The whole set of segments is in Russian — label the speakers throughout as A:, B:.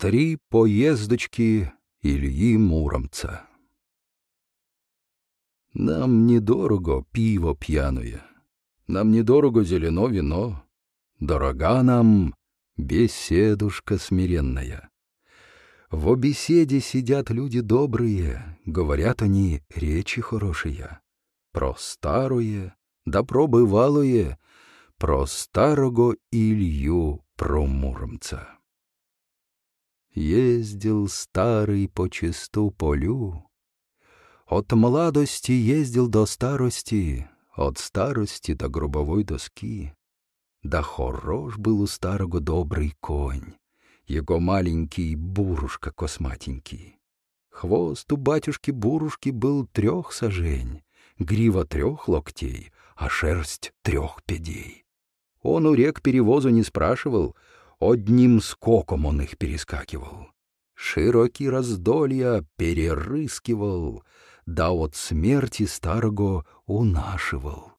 A: Три поездочки Ильи Муромца. Нам недорого пиво пьяное, Нам недорого зелено вино, Дорога нам беседушка смиренная. В беседе сидят люди добрые, Говорят они речи хорошие, Про старое, да про бывалое, Про старого Илью, про Муромца. Ездил старый по чисту полю. От младости ездил до старости, От старости до гробовой доски. Да хорош был у старого добрый конь, Его маленький бурушка косматенький. Хвост у батюшки-бурушки был трех сажень, Грива трех локтей, а шерсть трех пядей. Он у рек перевозу не спрашивал — Одним скоком он их перескакивал. Широкий раздолья перерыскивал, да от смерти старого унашивал.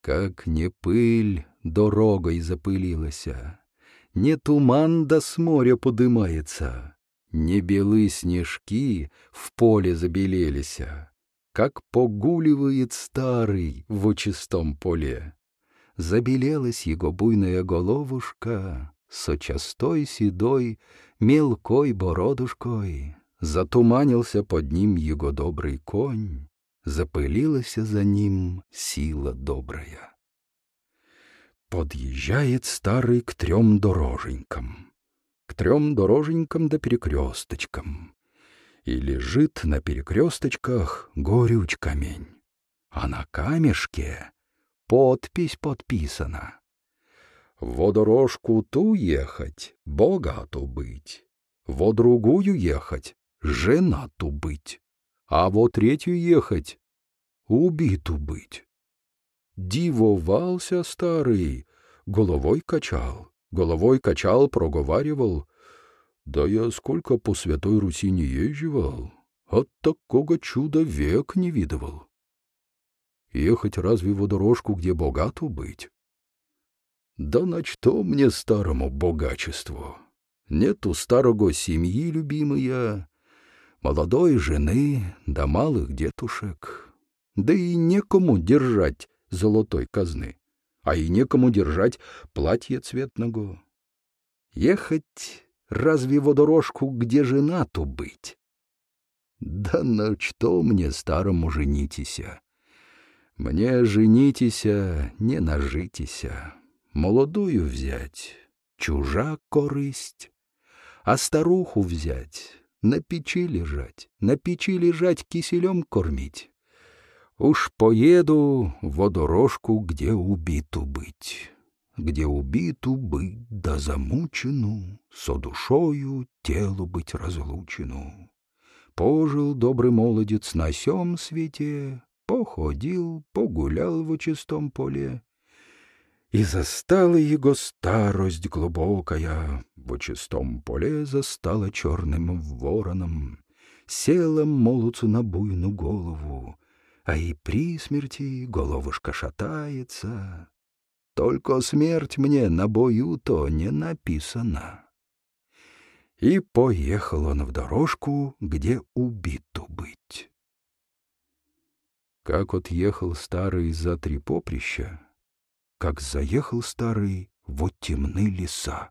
A: Как не пыль дорогой запылилася, Не туман до с моря подымается, Не белые снежки в поле забелелися, Как погуливает старый в чистом поле забелелась его буйная головушка, сочастой седой, мелкой бородушкой, затуманился под ним его добрый конь, запылилась за ним сила добрая. Подъезжает старый к трем дороженькам, к трем дороженькам да перекресточкам, и лежит на перекресточках горюч камень, а на камешке подпись подписана. Во дорожку ту ехать, богату быть, во другую ехать, женату быть, а во третью ехать, убиту быть. Дивовался старый, головой качал, головой качал, проговаривал. Да я сколько по Святой Руси не езживал, от такого чуда век не видывал. Ехать разве в дорожку, где богату быть? Да на что мне старому богачеству? Нету старого семьи любимая, молодой жены да малых детушек. Да и некому держать золотой казны, а и некому держать платье цветного. Ехать разве в дорожку, где женату быть? Да на что мне старому женитеся? Мне женитеся, не нажитеся, молодую взять, чужа корысть, а старуху взять, на печи лежать, на печи лежать киселем кормить. Уж поеду в дорожку, где убиту быть, где убиту быть да замучену, со душою телу быть разлучену. Пожил добрый молодец на сём свете, походил, погулял в чистом поле, и застала его старость глубокая, в чистом поле застала черным вороном, села молодцу на буйну голову, а и при смерти головушка шатается. Только смерть мне на бою-то не написана. И поехал он в дорожку, где убиту быть. Как отъехал старый за три поприща, как заехал старый вот темны леса.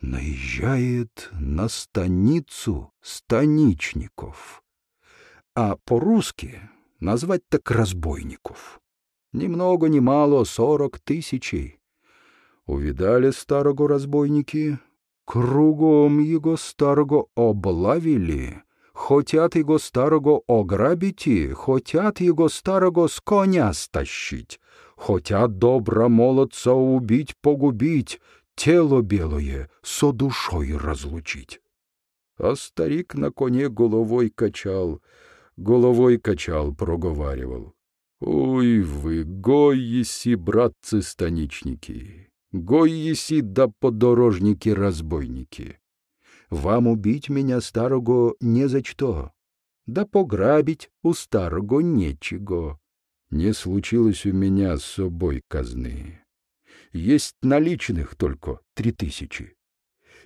A: Наезжает на станицу станичников, а по-русски назвать так разбойников. Ни много ни мало сорок тысячей. Увидали старого разбойники, кругом его старого облавили, Хотят его старого ограбить, хотят его старого с коня стащить, хотят добра молодца убить, погубить, тело белое со душой разлучить. А старик на коне головой качал, головой качал, проговаривал. Ой вы, гой еси, братцы-станичники, гой еси да подорожники-разбойники вам убить меня старого не за что, да пограбить у старого нечего. Не случилось у меня с собой казны. Есть наличных только три тысячи.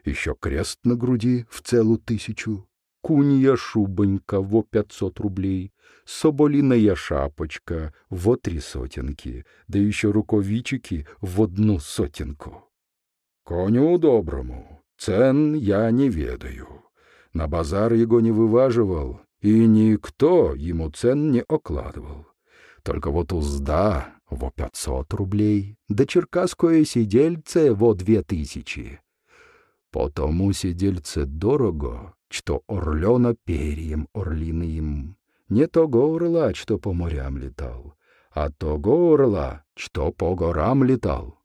A: еще крест на груди в целую тысячу, кунья шубонька во пятьсот рублей, соболиная шапочка во три сотенки, да еще рукавичики в одну сотенку. Коню доброму, цен я не ведаю. На базар его не вываживал, и никто ему цен не окладывал. Только вот узда во пятьсот рублей, да черкасское сидельце во две тысячи. Потому сидельце дорого, что орлена перьем орлиным. Не того орла, что по морям летал, а того орла, что по горам летал.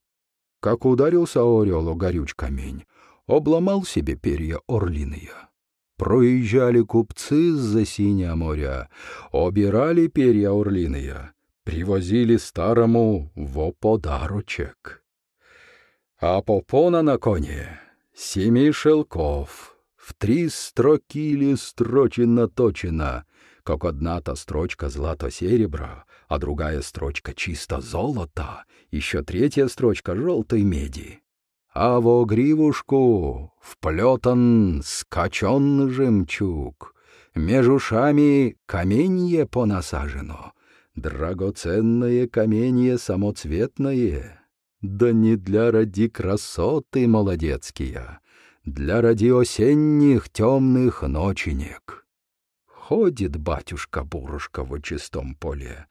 A: Как ударился орел о горюч камень, обломал себе перья орлиные. Проезжали купцы за синя моря, обирали перья орлиные, привозили старому во подарочек. А попона на коне семи шелков, в три строки или строчено-точено, как одна-то строчка злато-серебра, а другая строчка чисто золота, еще третья строчка желтой меди. А во гривушку вплетан скачен жемчуг, меж ушами каменье понасажено, драгоценное каменье самоцветное, да не для ради красоты молодецкие, для ради осенних темных ноченек. Ходит батюшка-бурушка в чистом поле,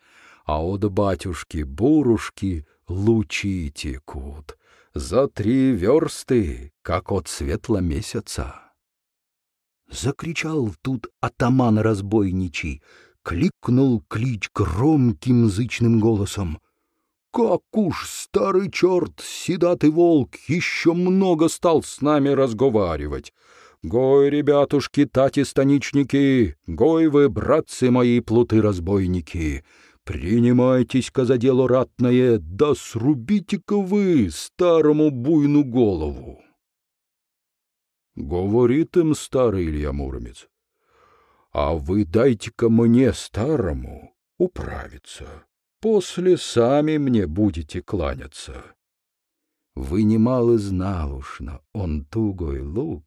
A: а от батюшки-бурушки лучи текут, за три версты, как от светла месяца. Закричал тут атаман разбойничий, кликнул клич громким зычным голосом. Как уж старый черт, седатый волк, еще много стал с нами разговаривать. Гой, ребятушки, тати-станичники, гой вы, братцы мои, плуты-разбойники, принимайтесь-ка за дело ратное, да срубите-ка вы старому буйну голову. Говорит им старый Илья Муромец, а вы дайте-ка мне старому управиться после сами мне будете кланяться. Вынимал из налушна он тугой лук,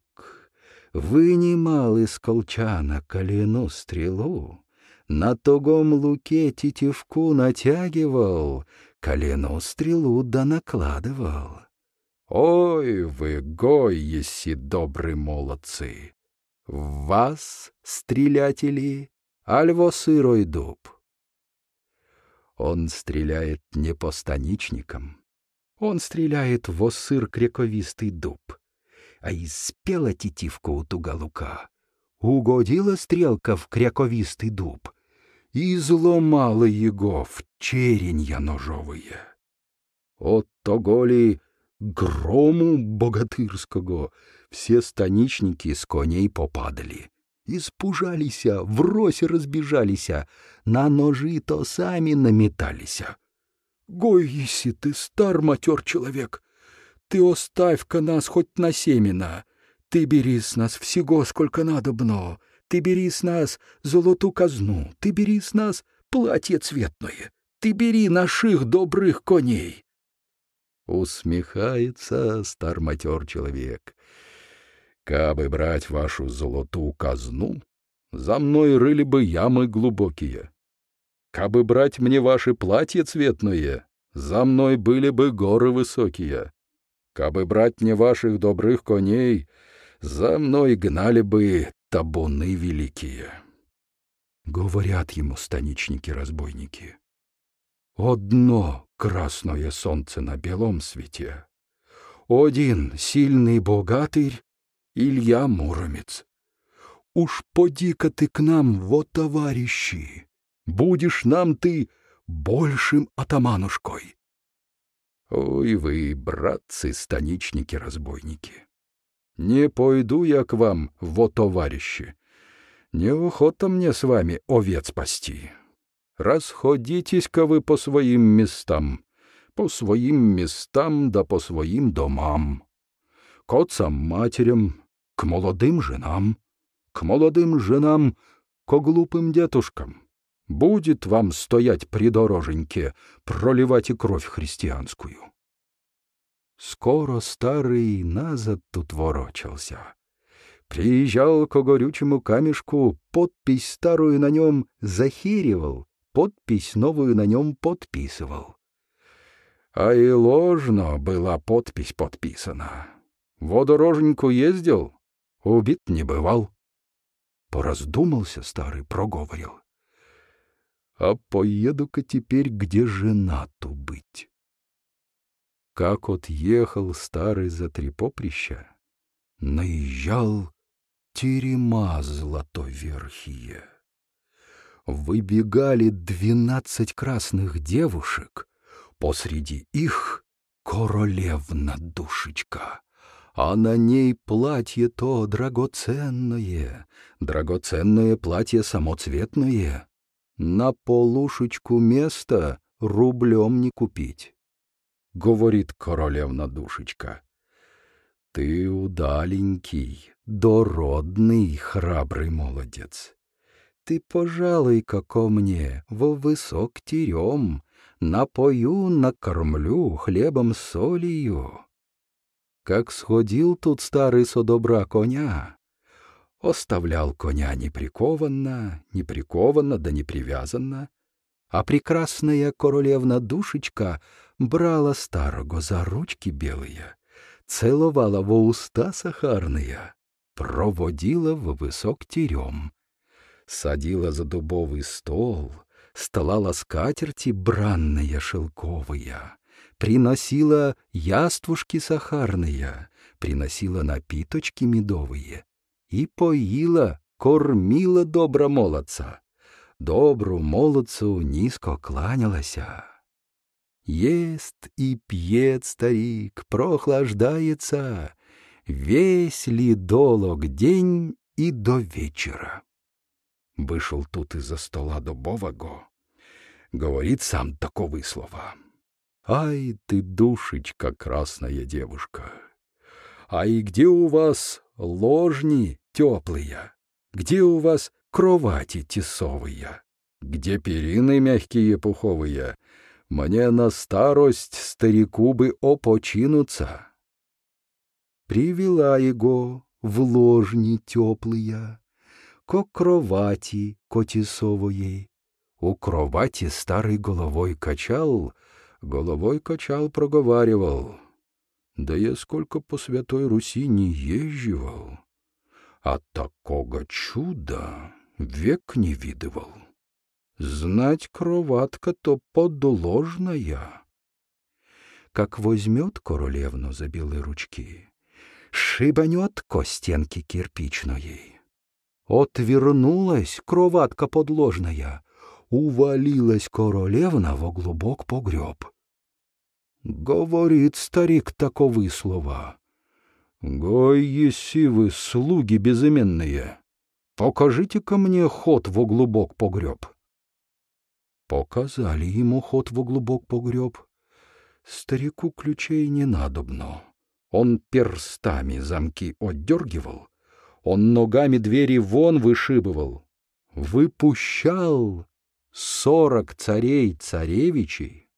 A: Вынимал из колчана колену стрелу, На тугом луке тетивку натягивал, Колену стрелу да накладывал. Ой, вы, гой, еси добрые молодцы! В вас, стрелятели, альво сырой дуб? Он стреляет не по станичникам. Он стреляет в осыр крековистый дуб. А испела тетивка у тугалука. Угодила стрелка в кряковистый дуб и изломала его в черенья ножовые. От того ли грому богатырского все станичники с коней попадали. Испужалися, врозь разбежалися, на ножи то сами наметалися. Гой, если ты стар матер человек, ты оставь-ка нас хоть на семена, ты бери с нас всего, сколько надобно, ты бери с нас золоту казну, ты бери с нас платье цветное, ты бери наших добрых коней. Усмехается стар матер человек — Кабы брать вашу золотую казну, за мной рыли бы ямы глубокие. Кабы брать мне ваши платья цветные, за мной были бы горы высокие. Кабы брать мне ваших добрых коней, за мной гнали бы табуны великие. Говорят ему станичники-разбойники. Одно красное солнце на белом свете. Один сильный богатырь Илья Муромец. Уж поди-ка ты к нам, вот товарищи, будешь нам ты большим атаманушкой. Ой вы, братцы-станичники-разбойники, не пойду я к вам, вот товарищи, неохота мне с вами овец пасти. Расходитесь-ка вы по своим местам, по своим местам да по своим домам, к отцам-матерям, к молодым женам, к молодым женам, к глупым детушкам. Будет вам стоять при дороженьке, проливать и кровь христианскую. Скоро старый назад тут ворочался. Приезжал к горючему камешку, подпись старую на нем захиривал, подпись новую на нем подписывал. А и ложно была подпись подписана. Водороженьку ездил, убит не бывал. Пораздумался старый, проговорил. А поеду-ка теперь, где женату быть. Как отъехал старый за три поприща, наезжал терема златоверхие. Выбегали двенадцать красных девушек, посреди их королевна душечка, а на ней платье то драгоценное, драгоценное платье самоцветное. На полушечку места рублем не купить. Говорит королевна душечка, ты удаленький, дородный, храбрый молодец. Ты, пожалуй-ка мне во высок терем, напою, накормлю хлебом с солью. Как сходил тут старый со добра коня, оставлял коня неприкованно, неприкованно да непривязанно, а прекрасная королевна душечка брала старого за ручки белые целовала во уста сахарные, проводила в высок терем, садила за дубовый стол, столала скатерти бранные шелковые, приносила яствушки сахарные, приносила напиточки медовые и поила, кормила добро молодца. Добру молодцу низко кланялася. Ест и пьет старик, прохлаждается, Весь ли долог день и до вечера. Вышел тут из-за стола дубового, Говорит сам таковы слова. Ай ты, душечка, красная девушка! Ай, где у вас ложни теплые? Где у вас кровати тесовые? Где перины мягкие пуховые? Мне на старость старику бы опочинуться. Привела его в ложни теплые, ко кровати котисової. У кровати старый головой качал, головой качал, проговаривал. Да я сколько по святой Руси не езживал, а такого чуда век не видывал. Знать кроватка-то подложная. Как возьмет королевну за белые ручки, шибанет ко стенке кирпичной. Отвернулась кроватка подложная, увалилась королевна во глубок погреб. Говорит старик таковы слова. «Гой, еси вы, слуги безыменные, покажите-ка мне ход во глубок погреб». Показали ему ход в глубок погреб. Старику ключей не надобно. Он перстами замки отдергивал, он ногами двери вон вышибывал, выпущал сорок царей-царевичей,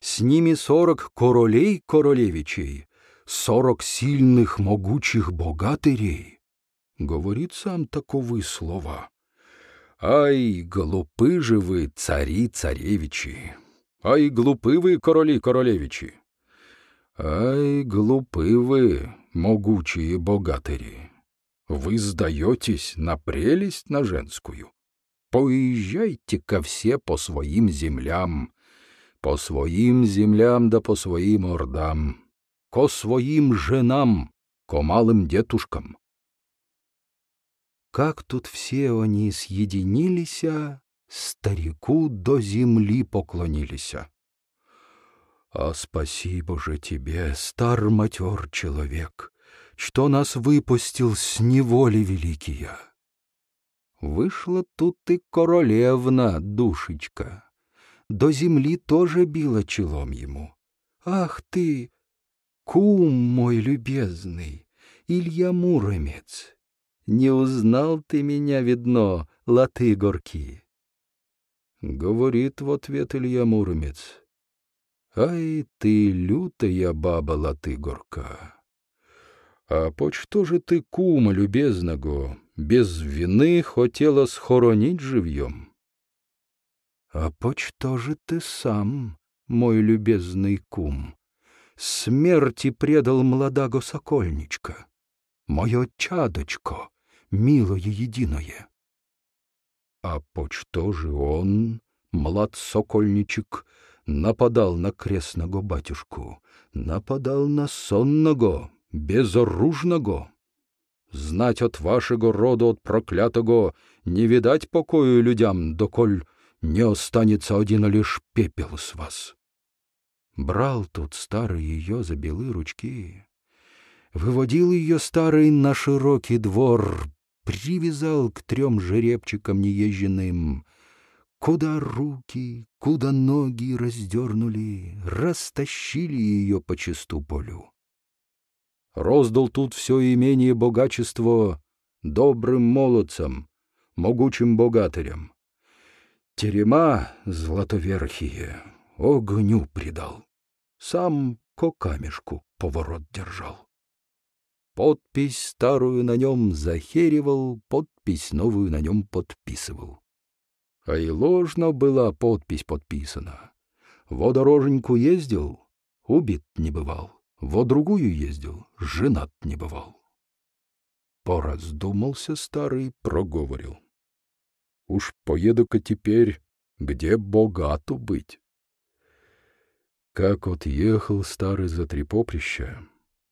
A: с ними сорок королей-королевичей, сорок сильных могучих богатырей. Говорит сам таковы слова. Ай, глупы же вы, цари-царевичи! Ай, глупы вы, короли-королевичи! Ай, глупы вы, могучие богатыри! Вы сдаетесь на прелесть на женскую. Поезжайте-ка все по своим землям, по своим землям да по своим ордам, ко своим женам, ко малым детушкам. Как тут все они съединились, старику до земли поклонились. А спасибо же тебе, стар матер человек, что нас выпустил с неволи великия. Вышла тут и королевна, душечка. До земли тоже била челом ему. Ах ты, кум мой любезный, Илья Муромец! Не узнал ты меня, видно, латы горки. Говорит в ответ Илья Муромец. Ай ты, лютая баба Латыгорка! А по что же ты, кума любезного, без вины хотела схоронить живьем? А по что же ты сам, мой любезный кум, смерти предал молодаго сокольничка, мое чадочко, милое единое? А по что же он, млад сокольничек, нападал на крестного батюшку, нападал на сонного, безоружного? Знать от вашего рода, от проклятого, не видать покою людям, доколь не останется один лишь пепел с вас. Брал тут старый ее за белые ручки, выводил ее старый на широкий двор, привязал к трем жеребчикам неезженным, куда руки, куда ноги раздернули, растащили ее по чисту полю. Роздал тут все имение богачество добрым молодцам, могучим богатырям. Терема златоверхие огню придал, сам ко камешку поворот держал. Подпись старую на нем захеривал, подпись новую на нем подписывал. А и ложно была подпись подписана. Во дороженьку ездил, убит не бывал, во другую ездил, женат не бывал. Пораздумался старый, проговорил. Уж поеду-ка теперь, где богату быть. Как отъехал старый за три поприща,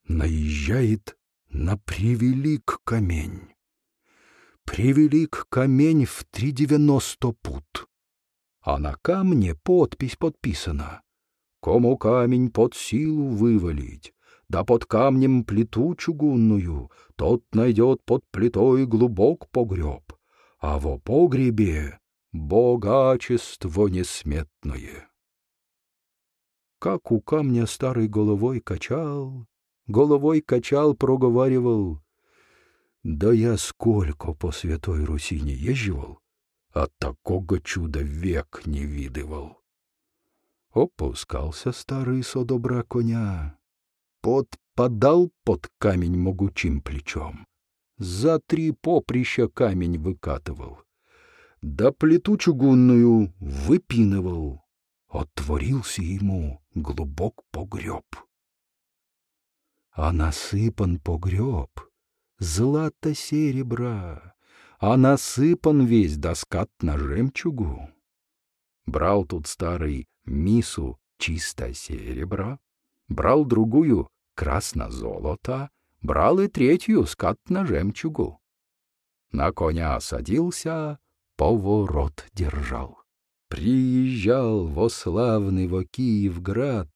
A: наезжает на превелик камень. Превелик камень в три девяносто пут. А на камне подпись подписана. Кому камень под силу вывалить, да под камнем плиту чугунную, тот найдет под плитой глубок погреб, а во погребе богачество несметное. Как у камня старой головой качал, головой качал, проговаривал. Да я сколько по святой Руси не езживал, а такого чуда век не видывал. Опускался старый со добра коня, подпадал под камень могучим плечом, за три поприща камень выкатывал, да плиту чугунную выпинывал, отворился ему глубок погреб а насыпан погреб, злато-серебра, а насыпан весь доскат на жемчугу. Брал тут старый мису чисто серебра, брал другую красно-золото, брал и третью скат на жемчугу. На коня садился, поворот держал. Приезжал во славный во Киевград,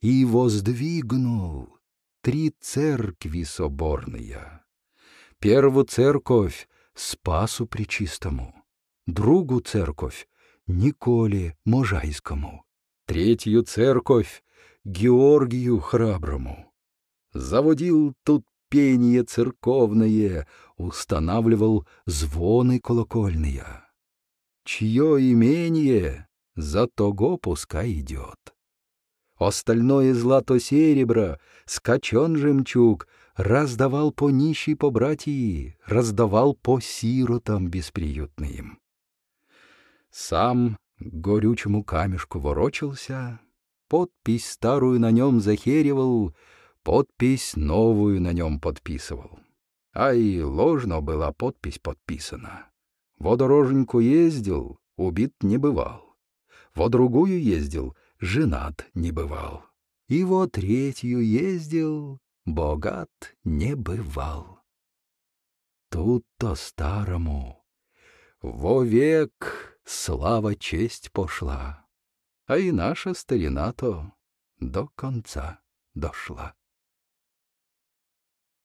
A: и воздвигнул три церкви соборные. Первую церковь Спасу Пречистому, другу церковь Николе Можайскому, третью церковь Георгию Храброму. Заводил тут пение церковное, устанавливал звоны колокольные. Чье имение, за того пускай идет остальное злато-серебро, скачен жемчуг, раздавал по нищей по братьи, раздавал по сиротам бесприютным. Сам горючему камешку ворочался, подпись старую на нем захеривал, подпись новую на нем подписывал. А и ложно была подпись подписана. Во дороженьку ездил, убит не бывал. Во другую ездил — женат не бывал. И вот третью ездил, богат не бывал. Тут-то старому вовек слава честь пошла, а и наша старина-то до конца дошла.